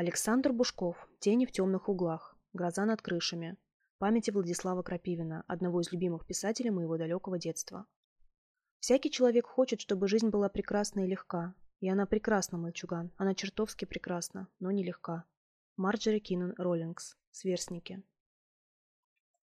Александр Бушков. Тени в темных углах. Гроза над крышами. Памяти Владислава Крапивина, одного из любимых писателей моего далекого детства. Всякий человек хочет, чтобы жизнь была прекрасна и легка. И она прекрасна, мальчуган. Она чертовски прекрасна, но не легка. Марджери Киннон Роллингс. Сверстники.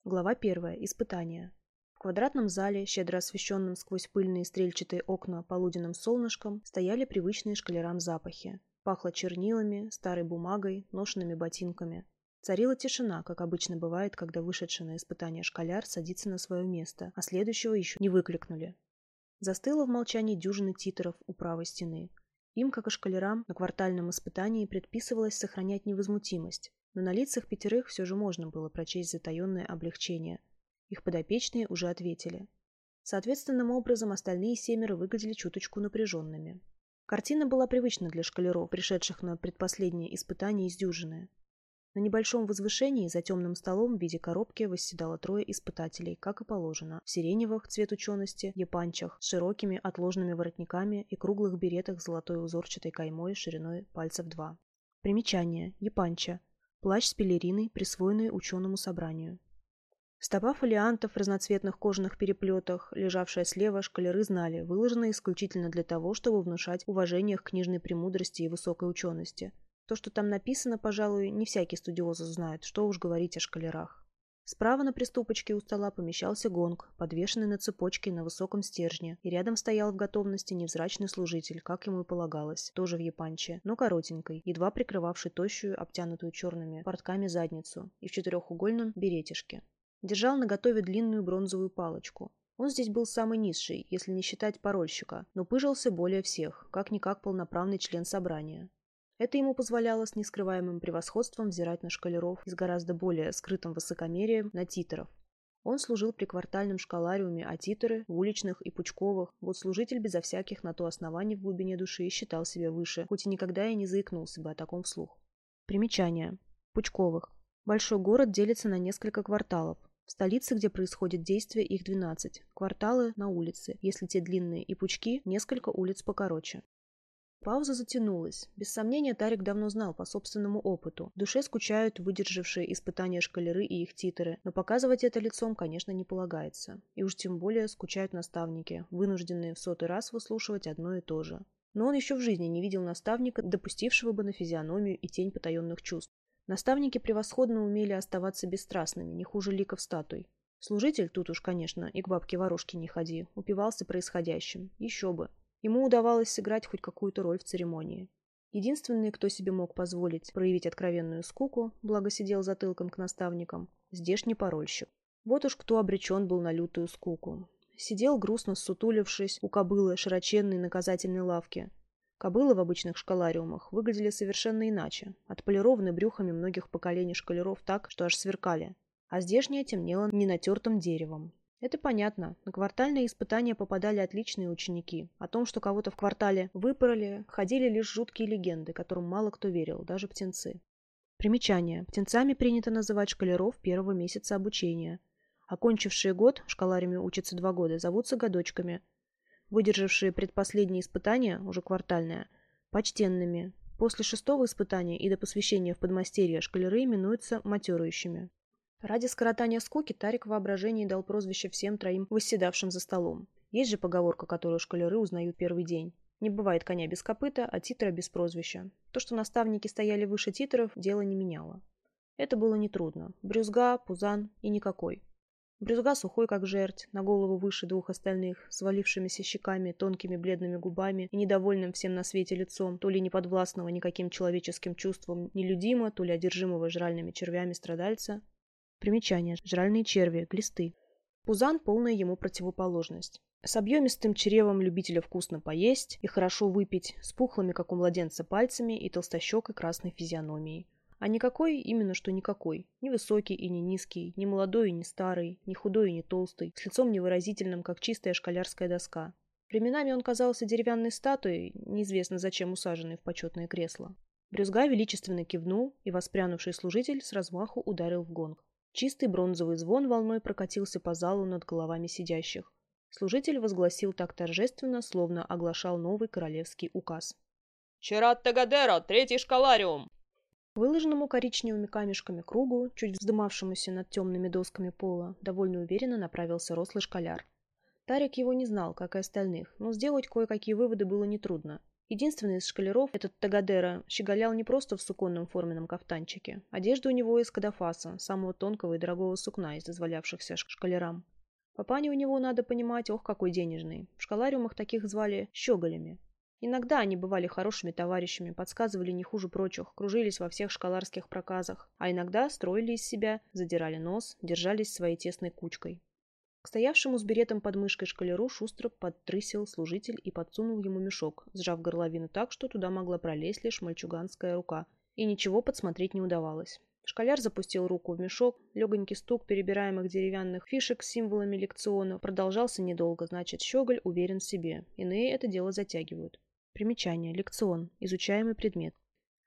Глава первая. Испытание. В квадратном зале, щедро освещенном сквозь пыльные стрельчатые окна полуденным солнышком, стояли привычные шкалерам запахи. Пахло чернилами, старой бумагой, ношенными ботинками. Царила тишина, как обычно бывает, когда вышедший на испытание школяр садится на свое место, а следующего еще не выкликнули. Застыла в молчании дюжины титеров у правой стены. Им, как и шкалерам, на квартальном испытании предписывалось сохранять невозмутимость, но на лицах пятерых все же можно было прочесть затаенное облегчение. Их подопечные уже ответили. Соответственным образом остальные семеро выглядели чуточку напряженными. Картина была привычна для шкалеров, пришедших на предпоследнее испытание из дюжины. На небольшом возвышении за темным столом в виде коробки восседало трое испытателей, как и положено, в сиреневых, цвет учености, япанчах, с широкими отложными воротниками и круглых беретах с золотой узорчатой каймой шириной пальцев два. Примечание. Япанча. Плащ с пелериной, присвоенный ученому собранию. Стопа фолиантов в разноцветных кожаных переплетах, лежавшая слева, шкалеры знали, выложена исключительно для того, чтобы внушать уважение к книжной премудрости и высокой учености. То, что там написано, пожалуй, не всякий студиозус знает, что уж говорить о шкалерах. Справа на приступочке у стола помещался гонг, подвешенный на цепочке на высоком стержне, и рядом стоял в готовности невзрачный служитель, как ему и полагалось, тоже в япанче, но коротенькой, едва прикрывавший тощую, обтянутую черными портками задницу, и в четырехугольном беретишке держал наготове длинную бронзовую палочку. Он здесь был самый низший, если не считать парольщика, но пыжился более всех, как-никак полноправный член собрания. Это ему позволяло с нескрываемым превосходством взирать на шкалеров и с гораздо более скрытым высокомерием на титеров. Он служил при квартальном школариуме, а титеры – в уличных и пучковых. Вот служитель безо всяких на то оснований в глубине души считал себя выше, хоть и никогда и не заикнулся бы о таком вслух. Примечание. Пучковых. Большой город делится на несколько кварталов. В столице, где происходит действие, их 12. Кварталы на улице, если те длинные, и пучки – несколько улиц покороче. Пауза затянулась. Без сомнения, Тарик давно знал по собственному опыту. В душе скучают выдержавшие испытания шкалеры и их титеры, но показывать это лицом, конечно, не полагается. И уж тем более скучают наставники, вынужденные в сотый раз выслушивать одно и то же. Но он еще в жизни не видел наставника, допустившего бы на физиономию и тень потаенных чувств. Наставники превосходно умели оставаться бесстрастными, не хуже ликов статуй. Служитель, тут уж, конечно, и к бабке-ворожке не ходи, упивался происходящим. Еще бы. Ему удавалось сыграть хоть какую-то роль в церемонии. Единственный, кто себе мог позволить проявить откровенную скуку, благо сидел затылком к наставникам, здешний парольщик. Вот уж кто обречен был на лютую скуку. Сидел грустно сутулившись у кобылы широченной наказательной лавки, Кобылы в обычных школариумах выглядели совершенно иначе, отполированы брюхами многих поколений шкалеров так, что аж сверкали. А здешняя темнела ненатертым деревом. Это понятно. На квартальные испытания попадали отличные ученики. О том, что кого-то в квартале выпороли, ходили лишь жуткие легенды, которым мало кто верил, даже птенцы. Примечание. Птенцами принято называть шкалеров первого месяца обучения. Окончившие год, школарями учатся два года, зовутся годочками – выдержавшие предпоследнее испытание, уже квартальное, почтенными. После шестого испытания и до посвящения в подмастерье шкалеры именуются матерующими. Ради скоротания скуки Тарик в воображении дал прозвище всем троим восседавшим за столом. Есть же поговорка, которую шкалеры узнают первый день. Не бывает коня без копыта, а титра без прозвища. То, что наставники стояли выше титров, дело не меняло. Это было нетрудно. Брюзга, пузан и никакой. Брюзга сухой, как жерть, на голову выше двух остальных, свалившимися щеками, тонкими бледными губами и недовольным всем на свете лицом, то ли не подвластного никаким человеческим чувством нелюдимо, то ли одержимого жральными червями страдальца. Примечание. Жральные черви, глисты. Пузан – полная ему противоположность. С объемистым чревом любителя вкусно поесть и хорошо выпить, с пухлыми, как у младенца, пальцами и толстощекой красной физиономией. А никакой именно что никакой. Ни высокий и не низкий, ни молодой и не старый, ни худой и не толстый, с лицом невыразительным, как чистая школярская доска. Временами он казался деревянной статуей, неизвестно зачем усаженной в почетное кресло. Брюзга величественно кивнул, и воспрянувший служитель с размаху ударил в гонг. Чистый бронзовый звон волной прокатился по залу над головами сидящих. Служитель возгласил так торжественно, словно оглашал новый королевский указ. «Черат Тагадеро, третий школариум! Выложенному коричневыми камешками кругу, чуть вздымавшемуся над темными досками пола, довольно уверенно направился рослый школяр. Тарик его не знал, как и остальных, но сделать кое-какие выводы было нетрудно. Единственный из шкалеров, этот Тагадера, щеголял не просто в суконном форменном кафтанчике. Одежда у него из кадафаса, самого тонкого и дорогого сукна из дозволявшихся шкалерам. Папаня у него, надо понимать, ох, какой денежный. В школариумах таких звали щеголями. Иногда они бывали хорошими товарищами, подсказывали не хуже прочих, кружились во всех школарских проказах, а иногда строили из себя, задирали нос, держались своей тесной кучкой. К стоявшему с беретом под мышкой шкалеру шустро подтрысил служитель и подсунул ему мешок, сжав горловину так, что туда могла пролезть лишь мальчуганская рука, и ничего подсмотреть не удавалось. Школяр запустил руку в мешок, легонький стук перебираемых деревянных фишек с символами лекциона продолжался недолго, значит, щеголь уверен в себе. Иные это дело затягивают. Примечание. Лекцион. Изучаемый предмет.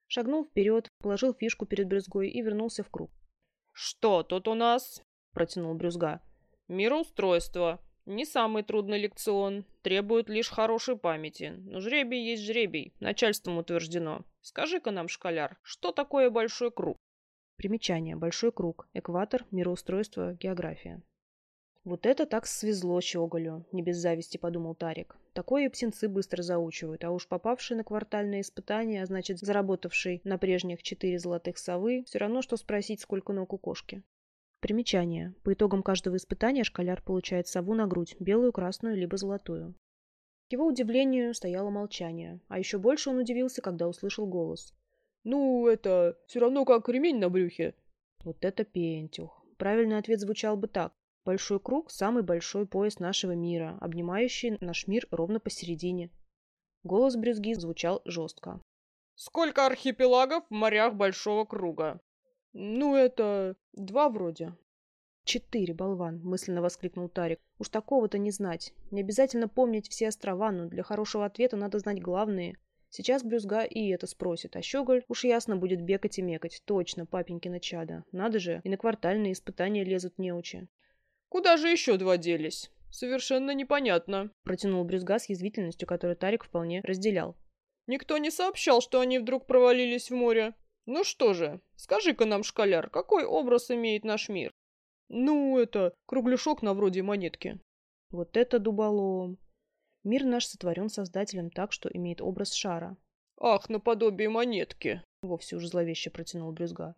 Шагнул вперед, положил фишку перед брюзгой и вернулся в круг. «Что тут у нас?» – протянул брюзга. «Мироустройство. Не самый трудный лекцион. Требует лишь хорошей памяти. Но жребий есть жребий. Начальством утверждено. Скажи-ка нам, школяр, что такое большой круг?» Примечание. Большой круг. Экватор. Мироустройство. География. «Вот это так свезло Щеголю», — не без зависти подумал Тарик. «Такое и птенцы быстро заучивают, а уж попавший на квартальное испытание, а значит, заработавший на прежних четыре золотых совы, все равно, что спросить, сколько ног у кошки». Примечание. По итогам каждого испытания школяр получает сову на грудь, белую, красную, либо золотую. К его удивлению стояло молчание, а еще больше он удивился, когда услышал голос. «Ну, это все равно как ремень на брюхе». Вот это пентюх. Правильный ответ звучал бы так. Большой круг – самый большой пояс нашего мира, обнимающий наш мир ровно посередине. Голос брюзги звучал жестко. «Сколько архипелагов в морях Большого круга?» «Ну, это... два вроде». «Четыре, болван!» – мысленно воскликнул Тарик. «Уж такого-то не знать. Не обязательно помнить все острова, но для хорошего ответа надо знать главные. Сейчас Брюзга и это спросит, а Щеголь уж ясно будет бегать и мекать. Точно, папенькина чада. Надо же, и на квартальные испытания лезут неучи. Куда же еще два делись? Совершенно непонятно. Протянул Брюзга с язвительностью, которую Тарик вполне разделял. Никто не сообщал, что они вдруг провалились в море. Ну что же, скажи-ка нам, школяр, какой образ имеет наш мир? Ну, это кругляшок на вроде монетки. Вот это дуболом. Мир наш сотворен Создателем так, что имеет образ шара. Ах, наподобие монетки. Вовсе уж зловеще протянул Брюзга.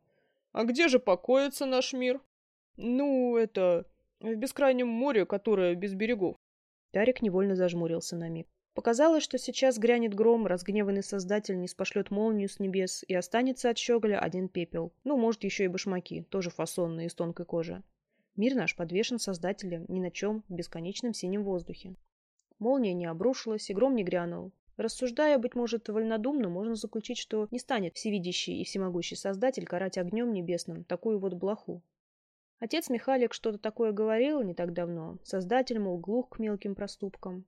А где же покоится наш мир? Ну, это... В бескрайнем море, которое без берегов. Тарик невольно зажмурился на миг. Показалось, что сейчас грянет гром, разгневанный создатель не спошлет молнию с небес, и останется от щеголя один пепел. Ну, может, еще и башмаки, тоже фасонные, из тонкой кожи. Мир наш подвешен создателем ни на чем в бесконечном синем воздухе. Молния не обрушилась, и гром не грянул. Рассуждая, быть может, вольнодумно, можно заключить, что не станет всевидящий и всемогущий создатель карать огнем небесным такую вот блоху. Отец Михалик что-то такое говорил не так давно. Создатель, мол, глух к мелким проступкам.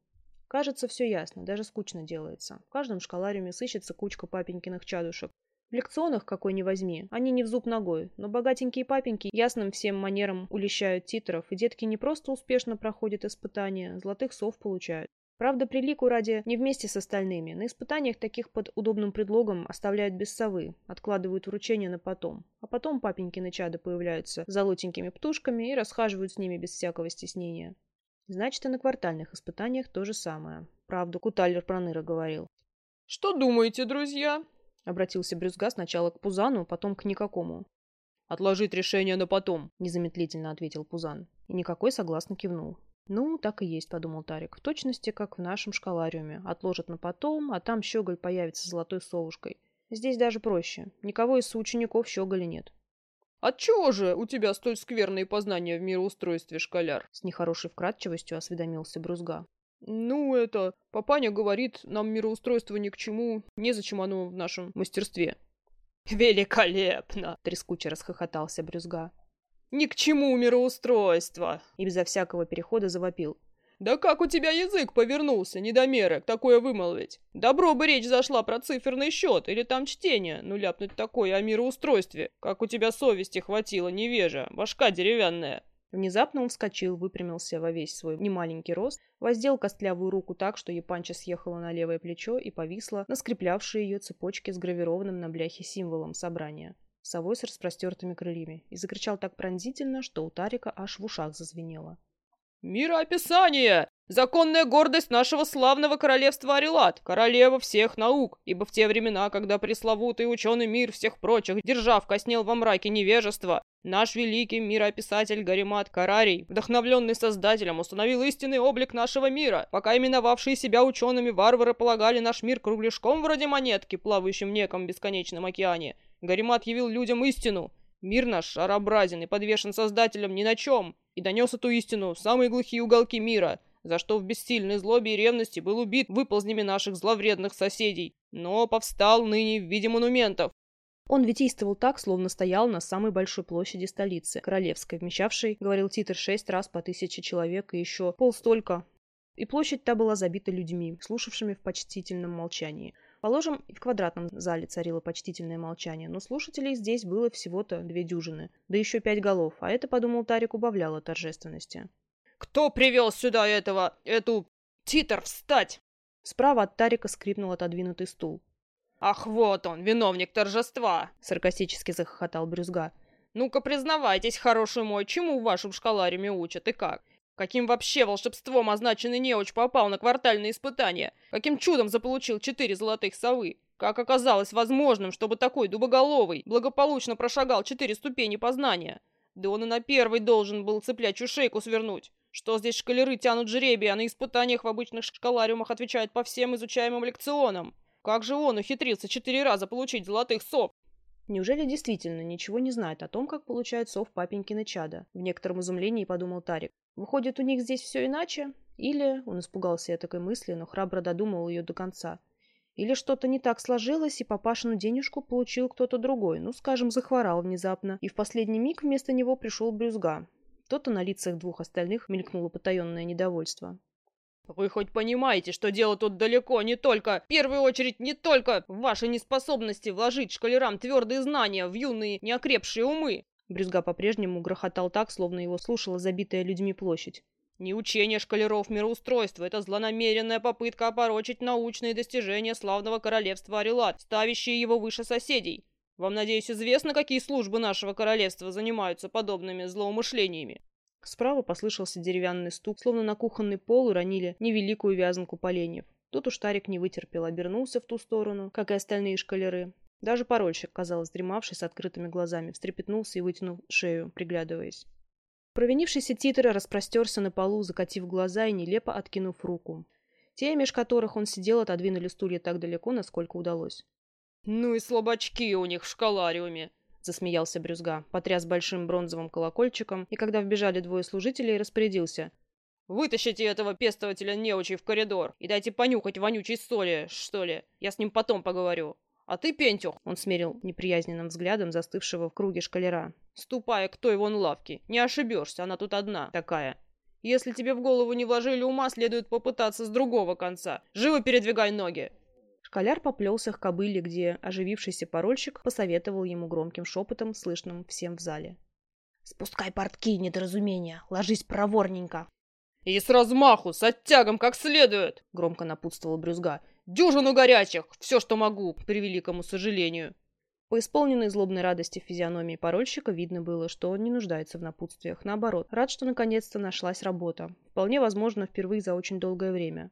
Кажется, все ясно, даже скучно делается. В каждом школариуме сыщется кучка папенькиных чадушек. В лекционах какой ни возьми, они не в зуб ногой, но богатенькие папеньки ясным всем манерам улещают титров, и детки не просто успешно проходят испытания, золотых сов получают. Правда, прилику ради не вместе с остальными. На испытаниях таких под удобным предлогом оставляют без совы, откладывают вручение на потом. А потом папенькины чады появляются золотенькими птушками и расхаживают с ними без всякого стеснения. Значит, и на квартальных испытаниях то же самое. Правду Куталер Проныра говорил. «Что думаете, друзья?» Обратился Брюзга сначала к Пузану, потом к никакому. «Отложить решение на потом», — незамедлительно ответил Пузан. И никакой согласно кивнул. «Ну, так и есть», — подумал Тарик. «В точности, как в нашем школариуме. Отложат на потом, а там щеголь появится золотой совушкой. Здесь даже проще. Никого из соучеников щеголя нет». «Отчего же у тебя столь скверные познания в мироустройстве, школяр?» С нехорошей вкратчивостью осведомился Брузга. «Ну, это... Папаня говорит, нам мироустройство ни к чему, незачем оно в нашем мастерстве». «Великолепно!» — трескуче расхохотался Брюзга. «Ни к чему мироустройство!» И безо всякого перехода завопил. «Да как у тебя язык повернулся, недомерок, такое вымолвить? Добро бы речь зашла про циферный счет или там чтение, ну ляпнуть такое о мироустройстве. Как у тебя совести хватило, невежа, башка деревянная!» Внезапно он вскочил, выпрямился во весь свой немаленький рост, воздел костлявую руку так, что Япанча съехала на левое плечо и повисла на скреплявшей ее цепочке с гравированным на бляхе символом собрания совой с распростертыми крыльями, и закричал так пронзительно, что у Тарика аж в ушах зазвенело. «Мироописание! Законная гордость нашего славного королевства Арилат, королева всех наук, ибо в те времена, когда пресловутый ученый мир всех прочих, держав, коснел во мраке невежества, наш великий мироописатель Гаримат Карарий, вдохновленный Создателем, установил истинный облик нашего мира, пока именовавшие себя учеными варвары полагали наш мир кругляшком вроде монетки, плавающим в неком бесконечном океане. Гаримат явил людям истину. Мир наш шарообразен и подвешен Создателем ни на чем, и донес эту истину в самые глухие уголки мира, за что в бессильной злобе и ревности был убит выползнями наших зловредных соседей, но повстал ныне в виде монументов. Он витийствовал так, словно стоял на самой большой площади столицы, Королевской, вмещавшей, говорил Титр, шесть раз по тысяче человек и еще полстолько. И площадь та была забита людьми, слушавшими в почтительном молчании. Положим, и в квадратном зале царило почтительное молчание, но слушателей здесь было всего-то две дюжины, да еще пять голов, а это, подумал Тарик, убавляло торжественности. «Кто привел сюда этого... эту... Титр, встать!» Справа от Тарика скрипнул отодвинутый стул. «Ах, вот он, виновник торжества!» — саркастически захохотал Брюзга. «Ну-ка, признавайтесь, хороший мой, чему в вашем школариуме учат и как? Каким вообще волшебством означенный неуч попал на квартальные испытания? Каким чудом заполучил четыре золотых совы? Как оказалось возможным, чтобы такой дубоголовый благополучно прошагал четыре ступени познания? Да он и на первый должен был цыплячью шейку свернуть. Что здесь шкалеры тянут жребий, а на испытаниях в обычных школариумах отвечают по всем изучаемым лекционам? Как же он ухитрился четыре раза получить золотых сов? Неужели действительно ничего не знает о том, как получают сов папенькины чада? В некотором изумлении подумал Тарик. Выходит, у них здесь все иначе? Или, он испугался я такой мысли, но храбро додумал ее до конца, или что-то не так сложилось, и папашину денежку получил кто-то другой, ну, скажем, захворал внезапно, и в последний миг вместо него пришел брюзга. То-то на лицах двух остальных мелькнуло потаенное недовольство. Вы хоть понимаете, что дело тут далеко не только, в первую очередь, не только в вашей неспособности вложить шкалерам твердые знания в юные неокрепшие умы? Брюзга по-прежнему грохотал так, словно его слушала забитая людьми площадь. Не учение шкалеров мироустройства, это злонамеренная попытка опорочить научные достижения славного королевства Арилат, ставящие его выше соседей. Вам, надеюсь, известно, какие службы нашего королевства занимаются подобными злоумышлениями? Справа послышался деревянный стук, словно на кухонный пол уронили невеликую вязанку поленьев. Тут уж Тарик не вытерпел, обернулся в ту сторону, как и остальные шкалеры. Даже парольщик, казалось, дремавший с открытыми глазами, встрепетнулся и вытянул шею, приглядываясь. Провинившийся титр распростерся на полу, закатив глаза и нелепо откинув руку. Те, меж которых он сидел, отодвинули стулья так далеко, насколько удалось. «Ну и слабачки у них в школариуме!» — засмеялся Брюзга, потряс большим бронзовым колокольчиком, и когда вбежали двое служителей, распорядился. «Вытащите этого пестователя неучей в коридор и дайте понюхать вонючей соли, что ли. Я с ним потом поговорю. А ты, Пентюх, он смерил неприязненным взглядом застывшего в круге шкалера. Ступай к той вон лавке. Не ошибешься, она тут одна такая. Если тебе в голову не вложили ума, следует попытаться с другого конца. Живо передвигай ноги. Школяр поплелся к кобыле, где оживившийся парольщик посоветовал ему громким шепотом, слышным всем в зале. «Спускай портки, недоразумения, ложись проворненько!» «И с размаху, с оттягом как следует!» — громко напутствовал Брюзга. Дюжину горячих! Все, что могу, к превеликому сожалению!» По исполненной злобной радости физиономии парольщика видно было, что он не нуждается в напутствиях. Наоборот, рад, что наконец-то нашлась работа. Вполне возможно, впервые за очень долгое время.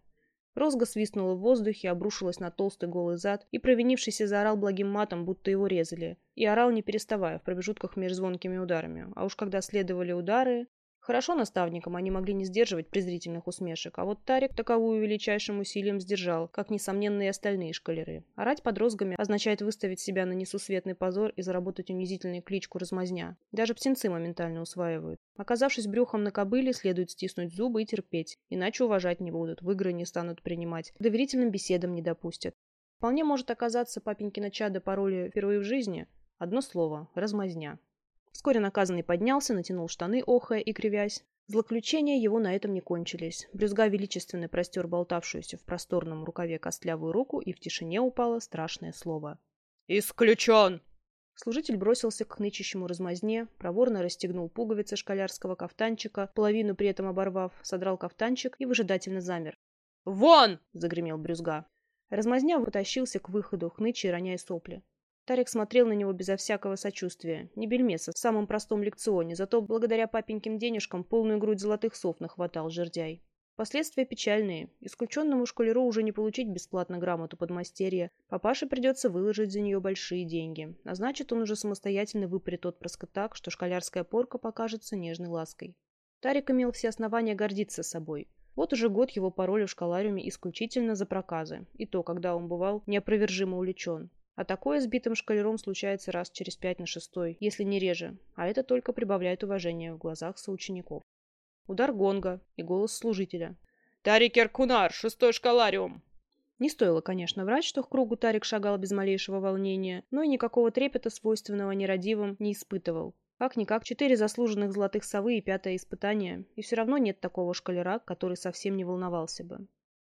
Розга свистнула в воздухе, обрушилась на толстый голый зад, и провинившийся заорал благим матом, будто его резали. И орал не переставая, в промежутках между звонкими ударами. А уж когда следовали удары, Хорошо наставникам они могли не сдерживать презрительных усмешек, а вот Тарик таковую величайшим усилием сдержал, как, несомненно, и остальные шкалеры. Орать под розгами означает выставить себя на несусветный позор и заработать унизительную кличку размазня. Даже птенцы моментально усваивают. Оказавшись брюхом на кобыле, следует стиснуть зубы и терпеть, иначе уважать не будут, в игры не станут принимать, к доверительным беседам не допустят. Вполне может оказаться папенькина чада пароли впервые в жизни. Одно слово – размазня. Вскоре наказанный поднялся, натянул штаны, охая и кривясь. Злоключения его на этом не кончились. Брюзга величественно простер болтавшуюся в просторном рукаве костлявую руку, и в тишине упало страшное слово. «Исключен!» Служитель бросился к хнычащему размазне, проворно расстегнул пуговицы школярского кафтанчика, половину при этом оборвав, содрал кафтанчик и выжидательно замер. «Вон!» — загремел брюзга. Размазня вытащился к выходу, хныча роняя сопли. Тарик смотрел на него безо всякого сочувствия. Не бельмеса, в самом простом лекционе, зато благодаря папеньким денежкам полную грудь золотых сов нахватал жердяй. Последствия печальные. Исключенному школяру уже не получить бесплатно грамоту подмастерья. Папаше придется выложить за нее большие деньги. А значит, он уже самостоятельно выпарит отпрыска так, что школярская порка покажется нежной лаской. Тарик имел все основания гордиться собой. Вот уже год его пароли в школариуме исключительно за проказы. И то, когда он бывал неопровержимо увлечен. А такое сбитым шкалером случается раз через пять на шестой, если не реже, а это только прибавляет уважения в глазах соучеников. Удар гонга и голос служителя. «Тарик Эркунар, шестой школариум!» Не стоило, конечно, врать, что к кругу Тарик шагал без малейшего волнения, но и никакого трепета, свойственного нерадивым, не испытывал. Как-никак, четыре заслуженных золотых совы и пятое испытание, и все равно нет такого шкалера, который совсем не волновался бы.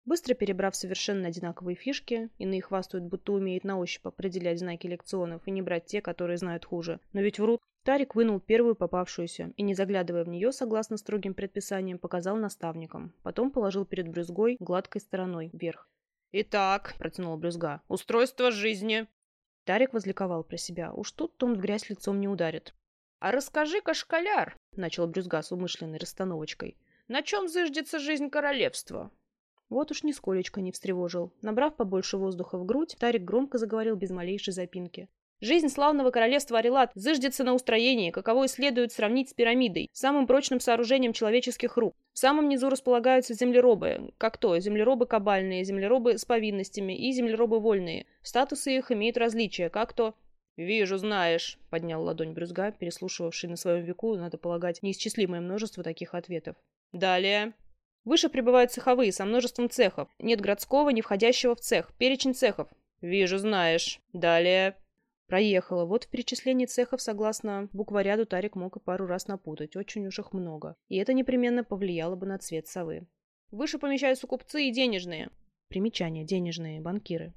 Быстро перебрав совершенно одинаковые фишки, иные хвастают, будто умеет на ощупь определять знаки лекционов и не брать те, которые знают хуже. Но ведь врут. Тарик вынул первую попавшуюся и, не заглядывая в нее, согласно строгим предписаниям, показал наставникам. Потом положил перед брюзгой гладкой стороной вверх. «Итак», — протянул брюзга, — «устройство жизни». Тарик возликовал про себя. Уж тут-то он в грязь лицом не ударит. «А расскажи-ка, школяр», — начал брюзга с умышленной расстановочкой, — «на чем зыждется жизнь королевства?» Вот уж нисколечко не встревожил. Набрав побольше воздуха в грудь, Тарик громко заговорил без малейшей запинки. Жизнь славного королевства Арелат зыждется на устроении, каково и следует сравнить с пирамидой, самым прочным сооружением человеческих рук. В самом низу располагаются землеробы, как то землеробы кабальные, землеробы с повинностями и землеробы вольные. Статусы их имеют различия, как то... «Вижу, знаешь», — поднял ладонь Брюзга, переслушивавший на своем веку, надо полагать, неисчислимое множество таких ответов. «Далее». Выше прибывают цеховые со множеством цехов. Нет городского, не входящего в цех. Перечень цехов. Вижу, знаешь. Далее. Проехала. Вот в перечислении цехов, согласно букваряду, Тарик мог и пару раз напутать. Очень уж их много. И это непременно повлияло бы на цвет совы. Выше помещаются купцы и денежные. Примечание. Денежные. Банкиры.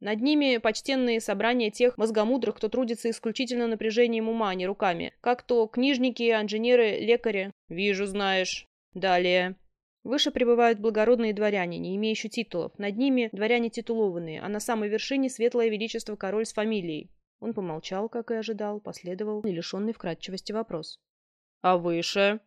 Над ними почтенные собрания тех мозгомудрых, кто трудится исключительно напряжением ума, а не руками. Как то книжники, инженеры, лекари. Вижу, знаешь. Далее. Выше пребывают благородные дворяне, не имеющие титулов. Над ними дворяне титулованные, а на самой вершине светлое величество король с фамилией. Он помолчал, как и ожидал, последовал и лишенный вкрадчивости вопрос. «А выше?»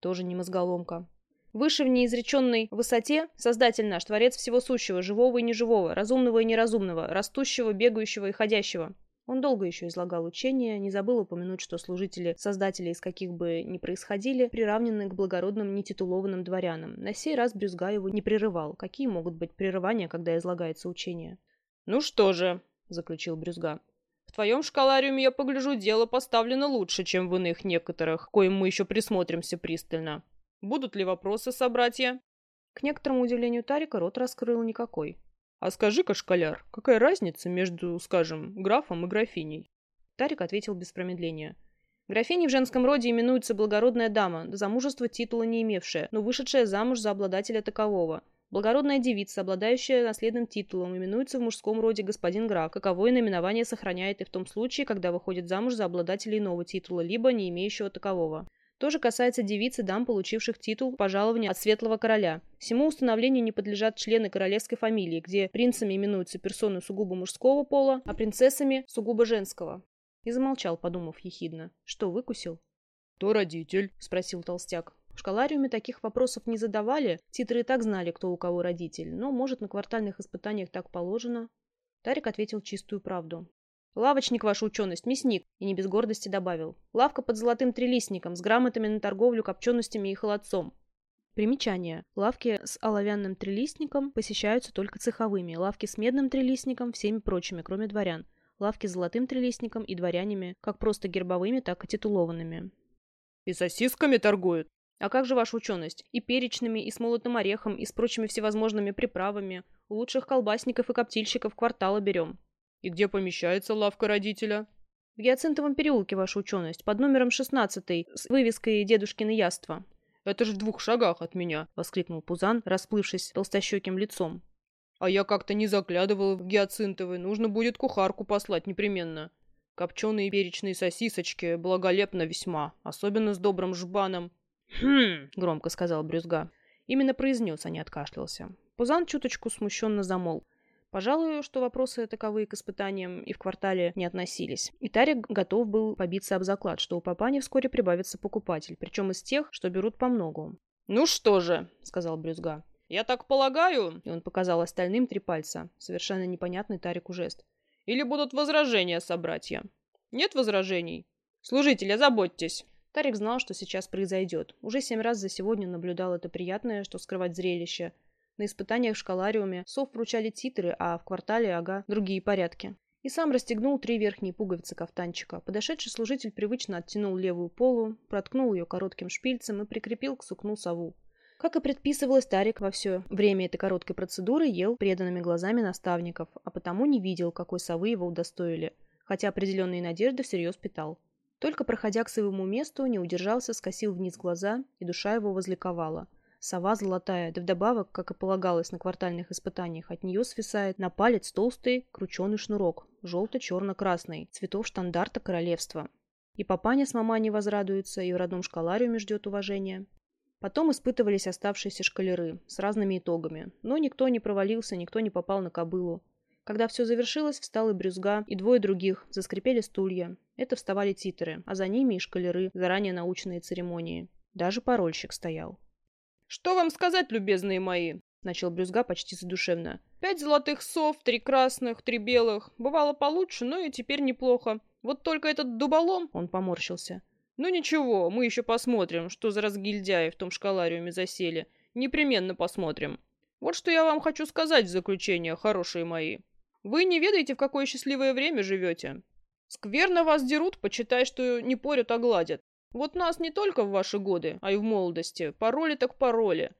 Тоже не мозголомка. Выше в неизреченной высоте Создатель наш, Творец всего сущего, живого и неживого, разумного и неразумного, растущего, бегающего и ходящего. Он долго еще излагал учение, не забыл упомянуть, что служители, создатели из каких бы ни происходили, приравнены к благородным нетитулованным дворянам. На сей раз Брюзга его не прерывал. Какие могут быть прерывания, когда излагается учение? «Ну что же», — заключил Брюзга, — «в твоем школариуме, я погляжу, дело поставлено лучше, чем в иных некоторых, коим мы еще присмотримся пристально. Будут ли вопросы, собратья?» К некоторому удивлению Тарика рот раскрыл никакой. «А скажи-ка, школяр, какая разница между, скажем, графом и графиней?» Тарик ответил без промедления. Графиней в женском роде именуется благородная дама, до замужества титула не имевшая, но вышедшая замуж за обладателя такового. Благородная девица, обладающая наследным титулом, именуется в мужском роде господин граф, каковое наименование сохраняет и в том случае, когда выходит замуж за обладателя иного титула, либо не имеющего такового. То же касается девиц и дам, получивших титул пожалования от Светлого Короля. Всему установлению не подлежат члены королевской фамилии, где принцами именуются персоны сугубо мужского пола, а принцессами – сугубо женского. И замолчал, подумав ехидно. Что, выкусил? «Кто родитель?» – спросил толстяк. В школариуме таких вопросов не задавали, титры и так знали, кто у кого родитель, но, может, на квартальных испытаниях так положено. Тарик ответил чистую правду. «Лавочник, ваша ученость, мясник!» И не без гордости добавил. «Лавка под золотым трилистником, с грамотами на торговлю копченостями и холодцом». Примечание. Лавки с оловянным трилистником посещаются только цеховыми, лавки с медным трилистником – всеми прочими, кроме дворян. Лавки с золотым трилистником и дворянами, как просто гербовыми, так и титулованными. «И сосисками торгуют?» А как же ваша ученость? И перечными, и с молотым орехом, и с прочими всевозможными приправами. У лучших колбасников и коптильщиков квартала берем. И где помещается лавка родителя? В Гиацинтовом переулке, ваша ученость, под номером 16 с вывеской «Дедушкины яства». «Это же в двух шагах от меня!» — воскликнул Пузан, расплывшись толстощеким лицом. «А я как-то не заглядывал в Гиацинтовый. Нужно будет кухарку послать непременно». Копченые перечные сосисочки благолепно весьма, особенно с добрым жбаном. «Хм!» — громко сказал Брюзга. Именно произнес, а не откашлялся. Пузан чуточку смущенно замол. Пожалуй, что вопросы таковые к испытаниям и в квартале не относились. И Тарик готов был побиться об заклад, что у Папани вскоре прибавится покупатель, причем из тех, что берут по многу. «Ну что же», — сказал Брюзга, — «я так полагаю...» И он показал остальным три пальца. Совершенно непонятный Тарику жест. «Или будут возражения, собратья?» «Нет возражений?» «Служители, заботьтесь!» Тарик знал, что сейчас произойдет. Уже семь раз за сегодня наблюдал это приятное, что скрывать зрелище — на испытаниях в школариуме сов вручали титры, а в квартале, ага, другие порядки. И сам расстегнул три верхние пуговицы кафтанчика. Подошедший служитель привычно оттянул левую полу, проткнул ее коротким шпильцем и прикрепил к сукну сову. Как и предписывалось, Тарик во все время этой короткой процедуры ел преданными глазами наставников, а потому не видел, какой совы его удостоили, хотя определенные надежды всерьез питал. Только проходя к своему месту, не удержался, скосил вниз глаза, и душа его возликовала – Сова золотая, да вдобавок, как и полагалось на квартальных испытаниях, от нее свисает на палец толстый крученый шнурок, желто-черно-красный, цветов штандарта королевства. И папаня с маманей возрадуются, и в родном школариуме ждет уважения. Потом испытывались оставшиеся шкалеры с разными итогами, но никто не провалился, никто не попал на кобылу. Когда все завершилось, встал и брюзга, и двое других, заскрипели стулья. Это вставали титры, а за ними и шкалеры, заранее наученные церемонии. Даже парольщик стоял. «Что вам сказать, любезные мои?» — начал Брюзга почти задушевно. «Пять золотых сов, три красных, три белых. Бывало получше, но и теперь неплохо. Вот только этот дуболом...» — он поморщился. «Ну ничего, мы еще посмотрим, что за разгильдяи в том школариуме засели. Непременно посмотрим. Вот что я вам хочу сказать в заключение, хорошие мои. Вы не ведаете, в какое счастливое время живете. Скверно вас дерут, почитай, что не порют, а гладят. Вот нас не только в ваши годы, а и в молодости. Пароли так пароли.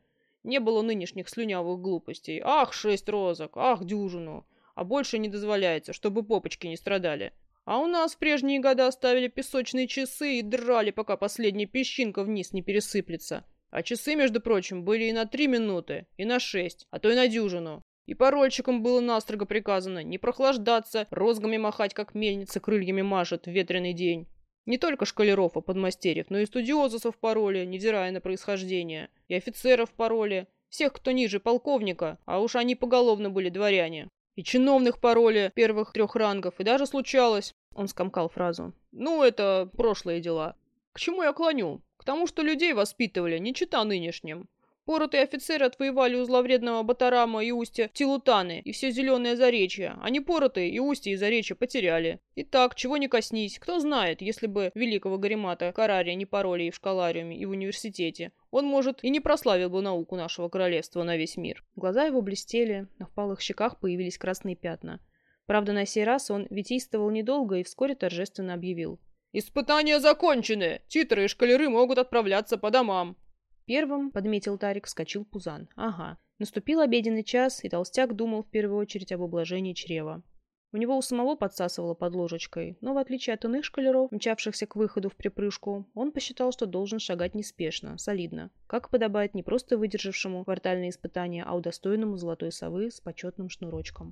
Не было нынешних слюнявых глупостей. Ах, шесть розок, ах, дюжину. А больше не дозволяется, чтобы попочки не страдали. А у нас в прежние годы оставили песочные часы и драли, пока последняя песчинка вниз не пересыплется. А часы, между прочим, были и на три минуты, и на шесть, а то и на дюжину. И парольчикам было настрого приказано не прохлаждаться, розгами махать, как мельница крыльями машет в ветреный день. Не только шкалеров и подмастерьев, но и студиозусов пароли, невзирая на происхождение, и офицеров пароли, всех, кто ниже полковника, а уж они поголовно были дворяне. И чиновных пароли первых трех рангов, и даже случалось, он скомкал фразу, ну, это прошлые дела. К чему я клоню? К тому, что людей воспитывали, не чита нынешним. Поротые офицеры отвоевали у зловредного Батарама и устья Тилутаны и все зеленое заречье. Они поротые и устья и заречье потеряли. Итак, чего не коснись, кто знает, если бы великого Гаремата Карария не пороли и в школариуме, и в университете, он, может, и не прославил бы науку нашего королевства на весь мир. Глаза его блестели, на впалых щеках появились красные пятна. Правда, на сей раз он витийствовал недолго и вскоре торжественно объявил. «Испытания закончены! Титры и шкалеры могут отправляться по домам!» Первым, подметил Тарик, вскочил Пузан. Ага. Наступил обеденный час, и толстяк думал в первую очередь об ублажении чрева. У него у самого подсасывало под ложечкой, но в отличие от иных шкалеров, мчавшихся к выходу в припрыжку, он посчитал, что должен шагать неспешно, солидно, как подобает не просто выдержавшему квартальные испытания, а удостоенному золотой совы с почетным шнурочком.